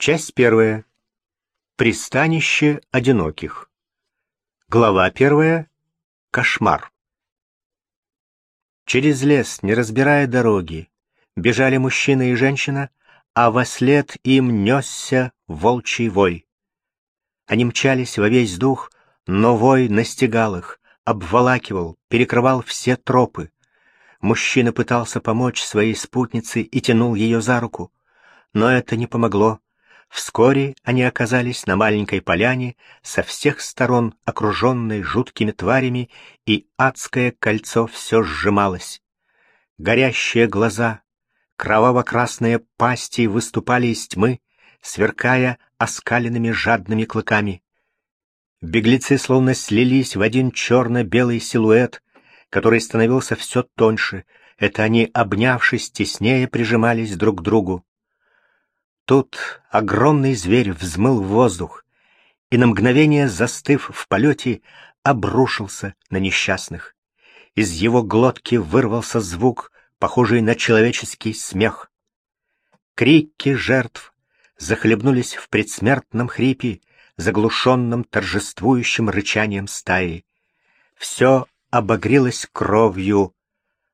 Часть первая. Пристанище одиноких. Глава первая. Кошмар. Через лес, не разбирая дороги, бежали мужчина и женщина, а во след им несся волчий вой. Они мчались во весь дух, но вой настигал их, обволакивал, перекрывал все тропы. Мужчина пытался помочь своей спутнице и тянул ее за руку, но это не помогло. Вскоре они оказались на маленькой поляне, со всех сторон окруженной жуткими тварями, и адское кольцо все сжималось. Горящие глаза, кроваво-красные пасти выступали из тьмы, сверкая оскаленными жадными клыками. Беглецы словно слились в один черно-белый силуэт, который становился все тоньше. Это они, обнявшись, теснее прижимались друг к другу. Тут огромный зверь взмыл в воздух и на мгновение, застыв в полете, обрушился на несчастных. Из его глотки вырвался звук, похожий на человеческий смех. Крики жертв захлебнулись в предсмертном хрипе, заглушенном торжествующим рычанием стаи. Все обогрелось кровью.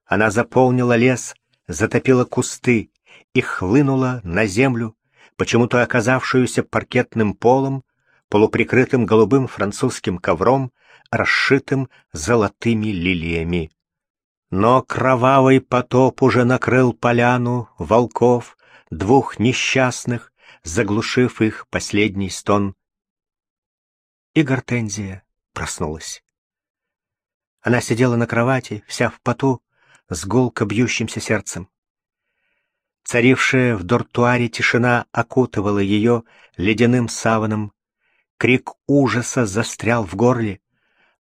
Она заполнила лес, затопила кусты и хлынула на землю, почему-то оказавшуюся паркетным полом, полуприкрытым голубым французским ковром, расшитым золотыми лилиями. Но кровавый потоп уже накрыл поляну волков, двух несчастных, заглушив их последний стон. И Гортензия проснулась. Она сидела на кровати, вся в поту, с гулко бьющимся сердцем. Царившая в дортуаре тишина окутывала ее ледяным саваном. Крик ужаса застрял в горле,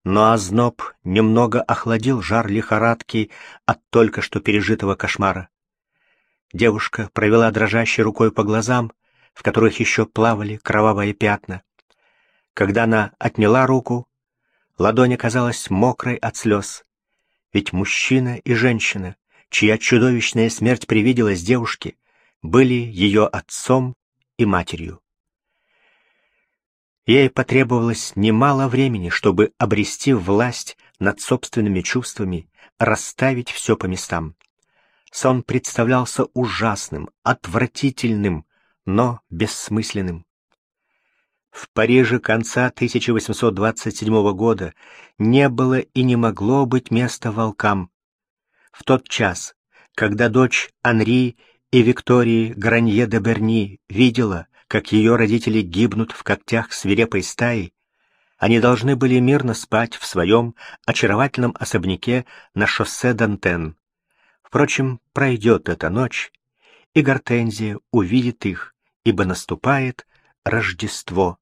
но озноб немного охладил жар лихорадки от только что пережитого кошмара. Девушка провела дрожащей рукой по глазам, в которых еще плавали кровавые пятна. Когда она отняла руку, ладонь оказалась мокрой от слез. Ведь мужчина и женщина, чья чудовищная смерть привиделась девушке, были ее отцом и матерью. Ей потребовалось немало времени, чтобы обрести власть над собственными чувствами, расставить все по местам. Сон представлялся ужасным, отвратительным, но бессмысленным. В Париже конца 1827 года не было и не могло быть места волкам, в тот час, когда дочь Анри и Виктории Гранье де Берни видела, как ее родители гибнут в когтях свирепой стаи, они должны были мирно спать в своем очаровательном особняке на шоссе Дантен. Впрочем, пройдет эта ночь, и Гортензия увидит их, ибо наступает Рождество.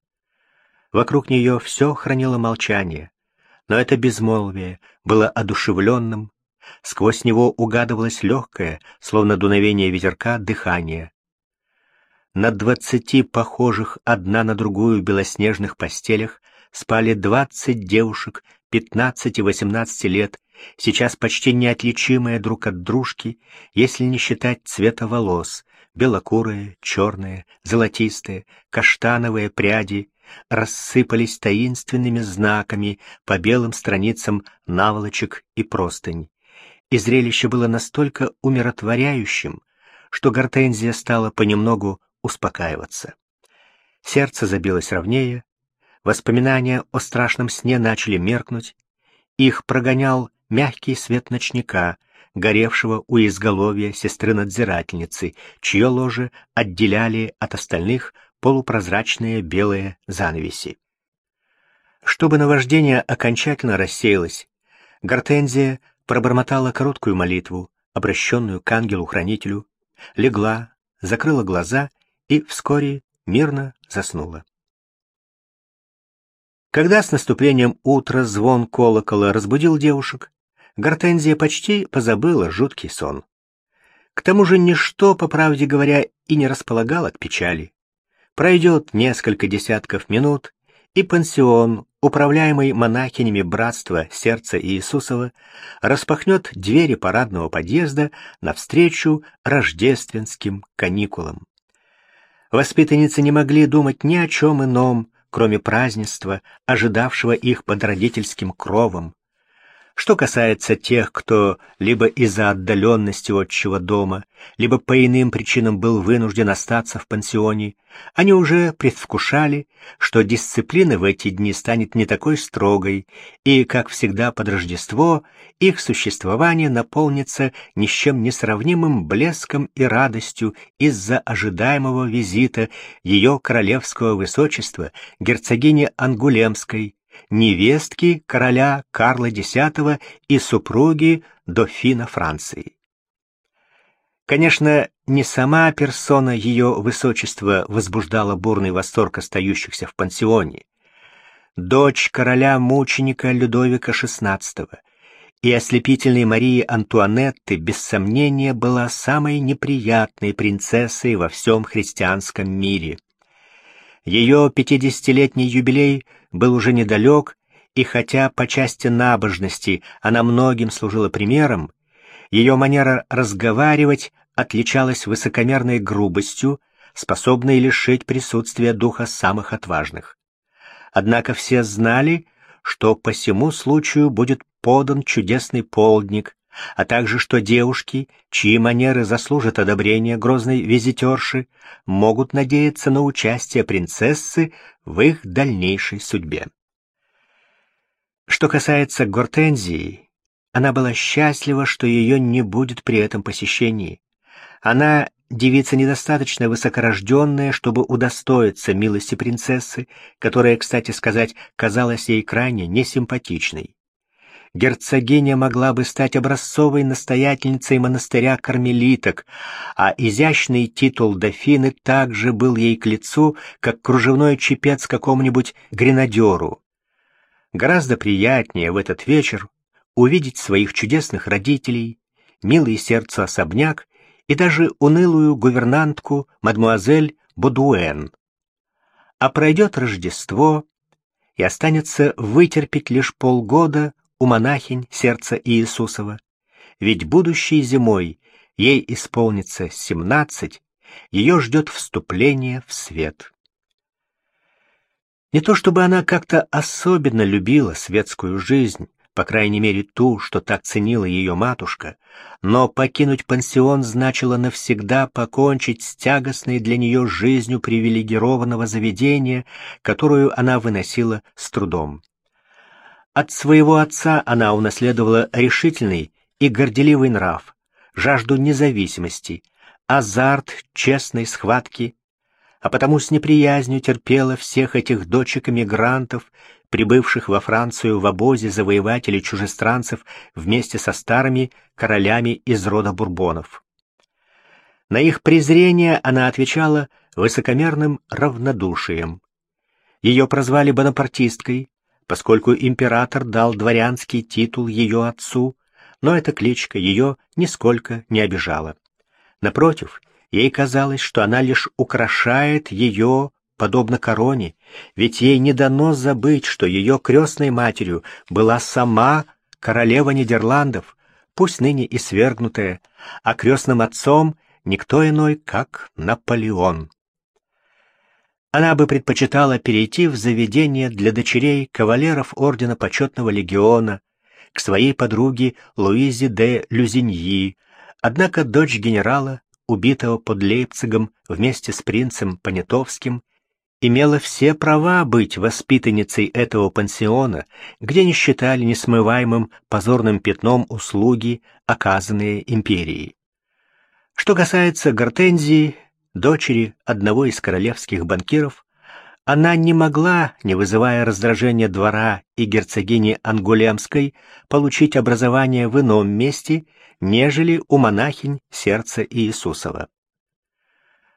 Вокруг нее все хранило молчание, но это безмолвие было одушевленным, Сквозь него угадывалось легкое, словно дуновение ветерка, дыхание. На двадцати похожих одна на другую белоснежных постелях спали двадцать девушек пятнадцати-восемнадцати лет, сейчас почти неотличимые друг от дружки, если не считать цвета волос, белокурые, черные, золотистые, каштановые пряди, рассыпались таинственными знаками по белым страницам наволочек и простынь и зрелище было настолько умиротворяющим, что Гортензия стала понемногу успокаиваться. Сердце забилось ровнее, воспоминания о страшном сне начали меркнуть, их прогонял мягкий свет ночника, горевшего у изголовья сестры-надзирательницы, чье ложе отделяли от остальных полупрозрачные белые занавеси. Чтобы наваждение окончательно рассеялось, Гортензия пробормотала короткую молитву, обращенную к ангелу-хранителю, легла, закрыла глаза и вскоре мирно заснула. Когда с наступлением утра звон колокола разбудил девушек, Гортензия почти позабыла жуткий сон. К тому же ничто, по правде говоря, и не располагало к печали. Пройдет несколько десятков минут, и пансион, управляемый монахинями братства сердца Иисусова, распахнет двери парадного подъезда навстречу рождественским каникулам. Воспитанницы не могли думать ни о чем ином, кроме празднества, ожидавшего их под родительским кровом. Что касается тех, кто либо из-за отдаленности отчего дома, либо по иным причинам был вынужден остаться в пансионе, они уже предвкушали, что дисциплина в эти дни станет не такой строгой, и, как всегда под Рождество, их существование наполнится ни с чем не блеском и радостью из-за ожидаемого визита ее королевского высочества, герцогини Ангулемской, невестки короля Карла X и супруги дофина Франции. Конечно, не сама персона ее высочества возбуждала бурный восторг остающихся в пансионе. Дочь короля-мученика Людовика XVI и ослепительной Марии Антуанетты без сомнения была самой неприятной принцессой во всем христианском мире. Ее пятидесятилетний юбилей – был уже недалек, и хотя по части набожности она многим служила примером, ее манера разговаривать отличалась высокомерной грубостью, способной лишить присутствия духа самых отважных. Однако все знали, что по всему случаю будет подан чудесный полдник, а также что девушки, чьи манеры заслужат одобрения грозной визитерши, могут надеяться на участие принцессы в их дальнейшей судьбе. Что касается Гортензии, она была счастлива, что ее не будет при этом посещении. Она девица недостаточно высокорожденная, чтобы удостоиться милости принцессы, которая, кстати сказать, казалась ей крайне несимпатичной герцогиня могла бы стать образцовой настоятельницей монастыря кармелиток, а изящный титул дофины также был ей к лицу, как кружевной чепец какому-нибудь гренадеру. Гораздо приятнее в этот вечер увидеть своих чудесных родителей, милый сердцу особняк и даже унылую гувернантку мадмуазель Бодуэн. А пройдет Рождество, и останется вытерпеть лишь полгода у монахинь сердца Иисусова, ведь будущей зимой ей исполнится семнадцать, ее ждет вступление в свет. Не то чтобы она как-то особенно любила светскую жизнь, по крайней мере ту, что так ценила ее матушка, но покинуть пансион значило навсегда покончить с тягостной для нее жизнью привилегированного заведения, которую она выносила с трудом. От своего отца она унаследовала решительный и горделивый нрав, жажду независимости, азарт честной схватки, а потому с неприязнью терпела всех этих дочек-эмигрантов, прибывших во Францию в обозе завоевателей чужестранцев вместе со старыми королями из рода бурбонов. На их презрение она отвечала высокомерным равнодушием. Ее прозвали бонапартисткой, поскольку император дал дворянский титул ее отцу, но эта кличка ее нисколько не обижала. Напротив, ей казалось, что она лишь украшает ее, подобно короне, ведь ей не дано забыть, что ее крестной матерью была сама королева Нидерландов, пусть ныне и свергнутая, а крестным отцом никто иной, как Наполеон. Она бы предпочитала перейти в заведение для дочерей кавалеров Ордена Почетного Легиона, к своей подруге Луизе де Люзиньи, однако дочь генерала, убитого под Лейпцигом вместе с принцем Понятовским, имела все права быть воспитанницей этого пансиона, где не считали несмываемым позорным пятном услуги, оказанные империей. Что касается Гортензии, дочери одного из королевских банкиров, она не могла, не вызывая раздражения двора и герцогини Ангулемской, получить образование в ином месте, нежели у монахинь сердца Иисусова.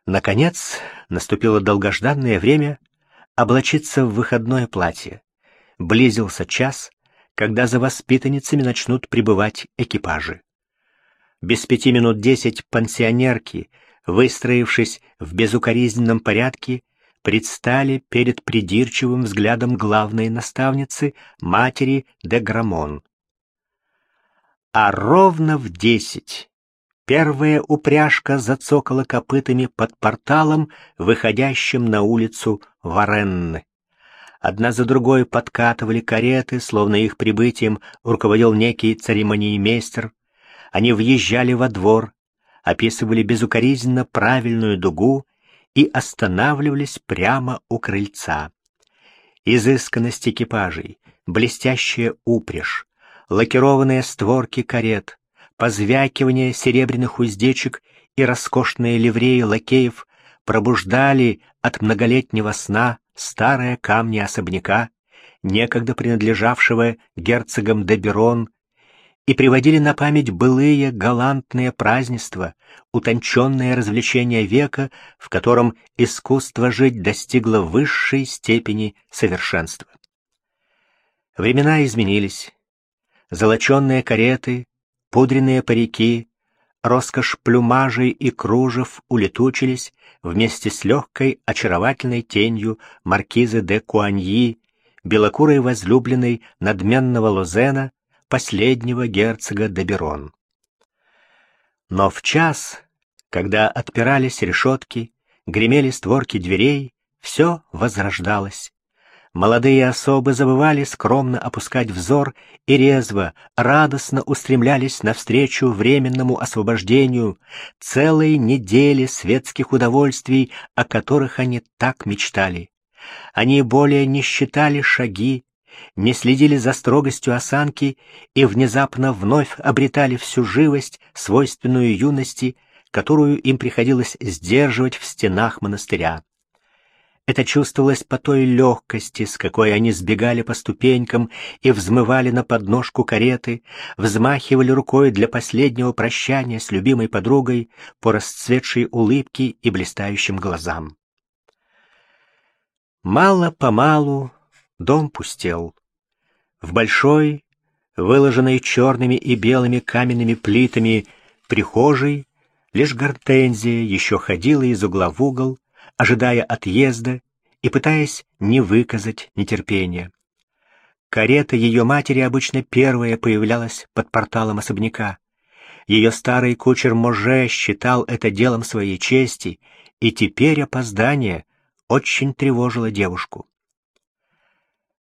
Наконец, наступило долгожданное время облачиться в выходное платье. Близился час, когда за воспитанницами начнут прибывать экипажи. Без пяти минут десять пансионерки — выстроившись в безукоризненном порядке, предстали перед придирчивым взглядом главной наставницы, матери де Грамон. А ровно в десять Первая упряжка зацокала копытами под порталом, выходящим на улицу Варенны. Одна за другой подкатывали кареты, словно их прибытием руководил некий церемониймейстер. Они въезжали во двор, описывали безукоризненно правильную дугу и останавливались прямо у крыльца. Изысканность экипажей, блестящая упряжь, лакированные створки карет, позвякивание серебряных уздечек и роскошные ливреи лакеев пробуждали от многолетнего сна старые камни особняка, некогда принадлежавшего герцогам Деберон, и приводили на память былые галантные празднества, утонченные развлечения века, в котором искусство жить достигло высшей степени совершенства. Времена изменились. Золоченные кареты, пудренные парики, роскошь плюмажей и кружев улетучились вместе с легкой очаровательной тенью маркизы де Куаньи, белокурой возлюбленной надменного Лозена, последнего герцога де Берон. Но в час, когда отпирались решетки, гремели створки дверей, все возрождалось, Молодые особы забывали скромно опускать взор и резво, радостно устремлялись навстречу временному освобождению целой недели светских удовольствий, о которых они так мечтали. Они более не считали шаги, не следили за строгостью осанки и внезапно вновь обретали всю живость, свойственную юности, которую им приходилось сдерживать в стенах монастыря. Это чувствовалось по той легкости, с какой они сбегали по ступенькам и взмывали на подножку кареты, взмахивали рукой для последнего прощания с любимой подругой по расцветшей улыбке и блистающим глазам. Мало-помалу дом пустел. В большой, выложенной черными и белыми каменными плитами прихожей, лишь гортензия еще ходила из угла в угол, ожидая отъезда и пытаясь не выказать нетерпения. Карета ее матери обычно первая появлялась под порталом особняка. Ее старый кучер Може считал это делом своей чести, и теперь опоздание очень тревожило девушку.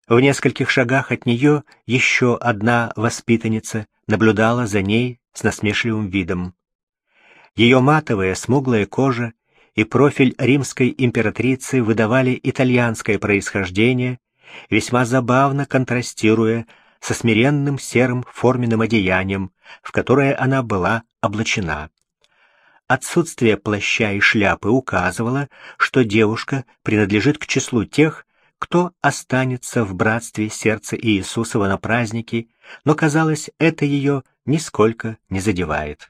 В нескольких шагах от нее еще одна воспитанница наблюдала за ней с насмешливым видом. Ее матовая смуглая кожа и профиль римской императрицы выдавали итальянское происхождение, весьма забавно контрастируя со смиренным серым форменным одеянием, в которое она была облачена. Отсутствие плаща и шляпы указывало, что девушка принадлежит к числу тех, кто останется в братстве сердца Иисусова на празднике, но, казалось, это ее нисколько не задевает.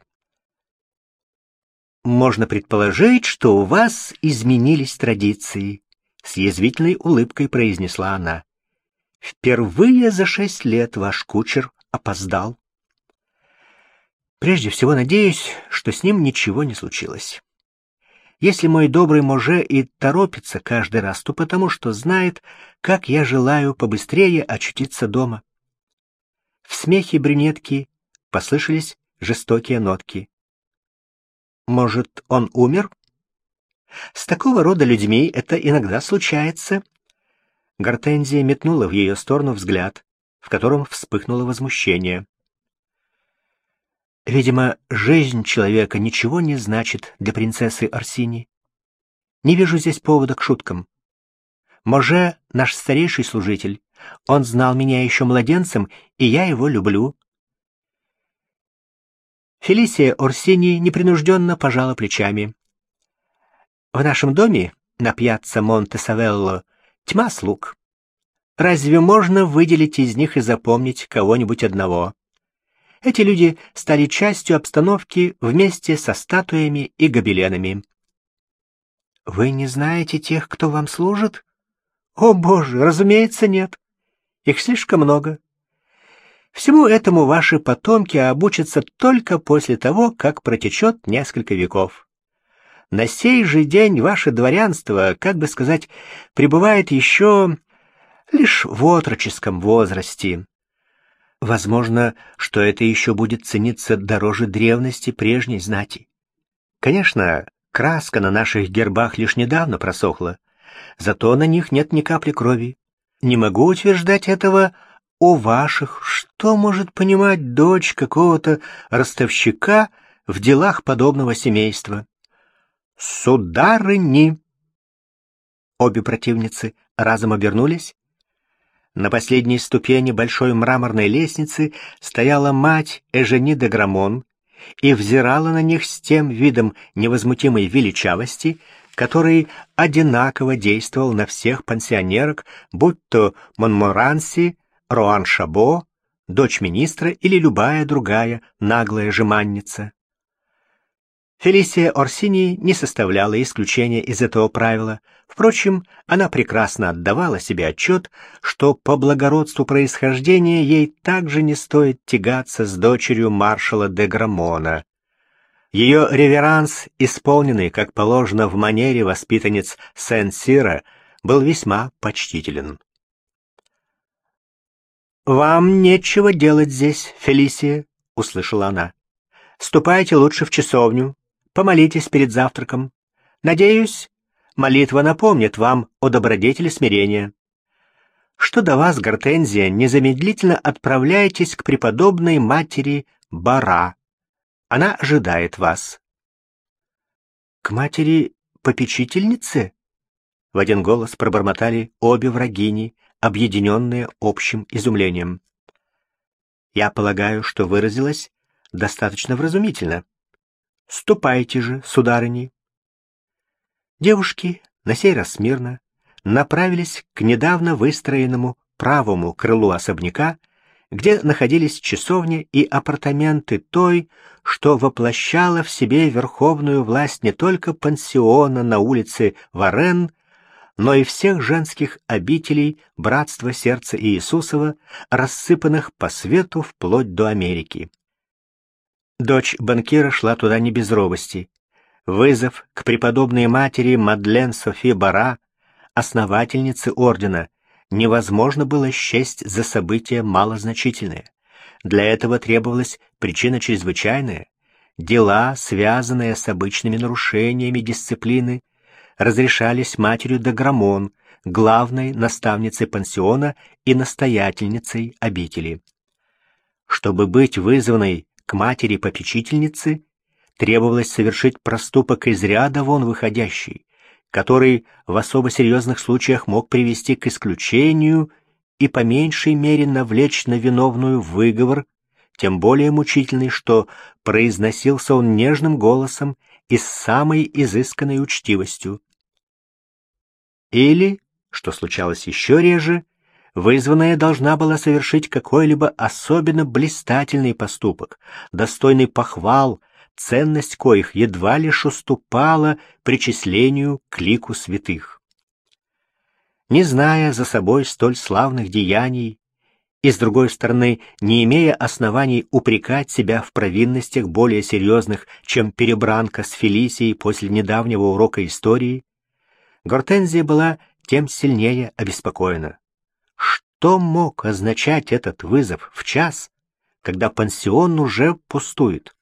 Можно предположить, что у вас изменились традиции, с язвительной улыбкой произнесла она. Впервые за шесть лет ваш кучер опоздал. Прежде всего надеюсь, что с ним ничего не случилось. Если мой добрый Може и торопится каждый раз, то потому что знает, как я желаю побыстрее очутиться дома. В смехе брюнетки послышались жестокие нотки. Может, он умер? С такого рода людьми это иногда случается. Гортензия метнула в ее сторону взгляд, в котором вспыхнуло возмущение. Видимо, жизнь человека ничего не значит для принцессы Арсини. Не вижу здесь повода к шуткам. Може — наш старейший служитель. Он знал меня еще младенцем, и я его люблю. Фелисия Орсини непринужденно пожала плечами. «В нашем доме, на пьяцца Монте-Савелло, тьма слуг. Разве можно выделить из них и запомнить кого-нибудь одного? Эти люди стали частью обстановки вместе со статуями и гобеленами». «Вы не знаете тех, кто вам служит?» «О, Боже, разумеется, нет. Их слишком много. Всему этому ваши потомки обучатся только после того, как протечет несколько веков. На сей же день ваше дворянство, как бы сказать, пребывает еще лишь в отроческом возрасте. Возможно, что это еще будет цениться дороже древности прежней знати. Конечно, краска на наших гербах лишь недавно просохла, зато на них нет ни капли крови. Не могу утверждать этого о ваших. Что может понимать дочь какого-то ростовщика в делах подобного семейства? Сударыни! Обе противницы разом обернулись на последней ступени большой мраморной лестницы стояла мать Эжени де Грамон и взирала на них с тем видом невозмутимой величавости, который одинаково действовал на всех пансионерок, будь то Монморанси, Роан Шабо, дочь министра или любая другая наглая жеманница. Фелисия Орсини не составляла исключения из этого правила. Впрочем, она прекрасно отдавала себе отчет, что по благородству происхождения ей также не стоит тягаться с дочерью маршала де Грамона. Ее реверанс, исполненный, как положено в манере воспитанниц Сен-Сира, был весьма почтителен. «Вам нечего делать здесь, Фелисия», — услышала она. «Ступайте лучше в часовню, Помолитесь перед завтраком. Надеюсь, молитва напомнит вам о добродетели смирения. Что до вас, Гортензия, незамедлительно отправляйтесь к преподобной матери Бара. Она ожидает вас. К матери попечительнице? В один голос пробормотали обе врагини, объединенные общим изумлением. Я полагаю, что выразилась достаточно вразумительно. Ступайте же, сударыни. Девушки, на сей раз смирно, направились к недавно выстроенному правому крылу особняка, где находились часовня и апартаменты той, что воплощала в себе верховную власть не только пансиона на улице Варен, но и всех женских обителей Братства Сердца Иисусова, рассыпанных по свету вплоть до Америки. Дочь банкира шла туда не без робости. Вызов к преподобной матери Мадлен Софи Бара, основательнице ордена, невозможно было счесть за событие малозначительное. Для этого требовалась причина чрезвычайная. Дела, связанные с обычными нарушениями дисциплины, разрешались матерью Даграмон, главной наставницей пансиона и настоятельницей обители. Чтобы быть вызванной к матери-попечительнице требовалось совершить проступок из ряда вон выходящий, который в особо серьезных случаях мог привести к исключению и по меньшей мере навлечь на виновную выговор, тем более мучительный, что произносился он нежным голосом и с самой изысканной учтивостью. Или, что случалось еще реже, вызванная должна была совершить какой-либо особенно блистательный поступок, достойный похвал, ценность коих едва лишь уступала причислению к лику святых. Не зная за собой столь славных деяний, и, с другой стороны, не имея оснований упрекать себя в провинностях более серьезных, чем перебранка с Фелисией после недавнего урока истории, Гортензия была тем сильнее обеспокоена. Что мог означать этот вызов в час, когда пансион уже пустует?